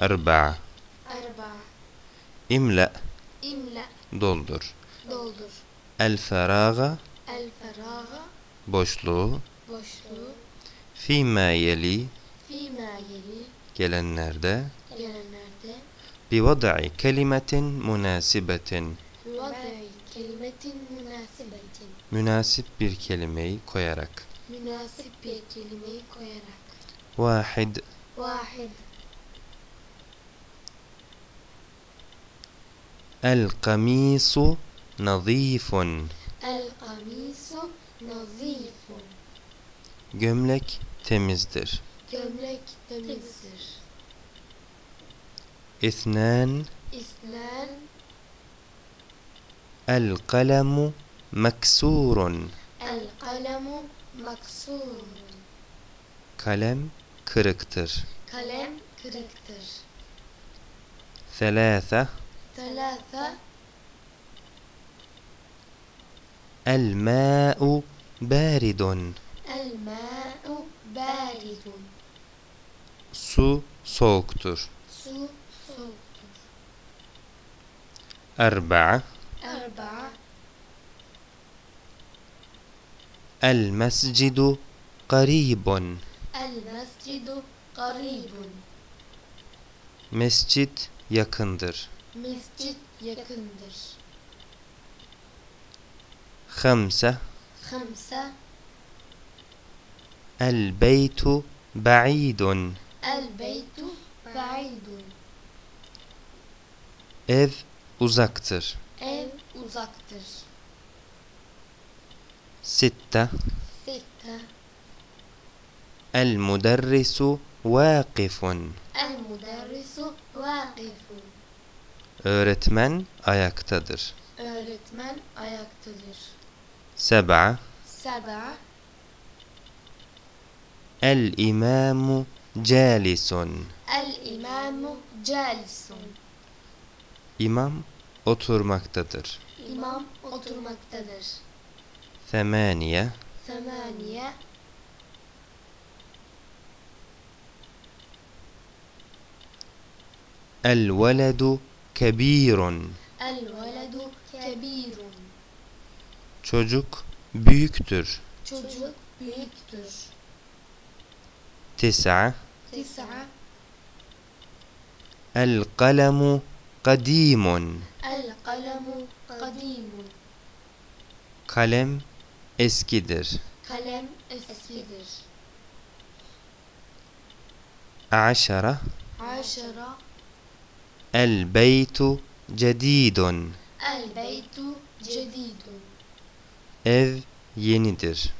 Erba'a. Erba'a. İmle. İmle. Doldur. Doldur. El feraga. El feraga. Boşluğu. Boşluğu. Fîmâ yeli. Fîmâ yeli. Gelenlerde. Gelenlerde. Bi vad'i kelimetin münasibetin. Bi bir kelimeyi koyarak. Münasip bir kelimeyi koyarak. Vahid. Vahid. القميص نظيف. القميص نظيف. gömlek temizdir gömlek temizdir اثنان. اثنان. القلم مكسور. القلم مكسور. kalem kırıktır kalem kırıktır ثلاثة. ثلاثة الماء بارد الماء بارد su soğuktur su soğuktur أربعة أربعة المسجد قريب المسجد قريب mescit yakındır Mescit yakındır. خمسة خمسة البيت بعيد البيت بعيد ev uzaktır. Ev uzaktır. ستة ستة المدرس واقف المدرس واقف Öğretmen ayaktadır. Öğretmen ayaktadır. Seb'a. Seb'a. El imamu calisun. El imamu calisun. İmam oturmaktadır. İmam oturmaktadır. Semaniye. Semaniye. El veledu الولد كبير الولد كبير çocuk büyüktür çocuk büyüktür تسعة تسعة القلم قديم القلم قديم kalem eskidir kalem eskidir عشرة عشرة البيت جديد. البيت جديد. ev yenidir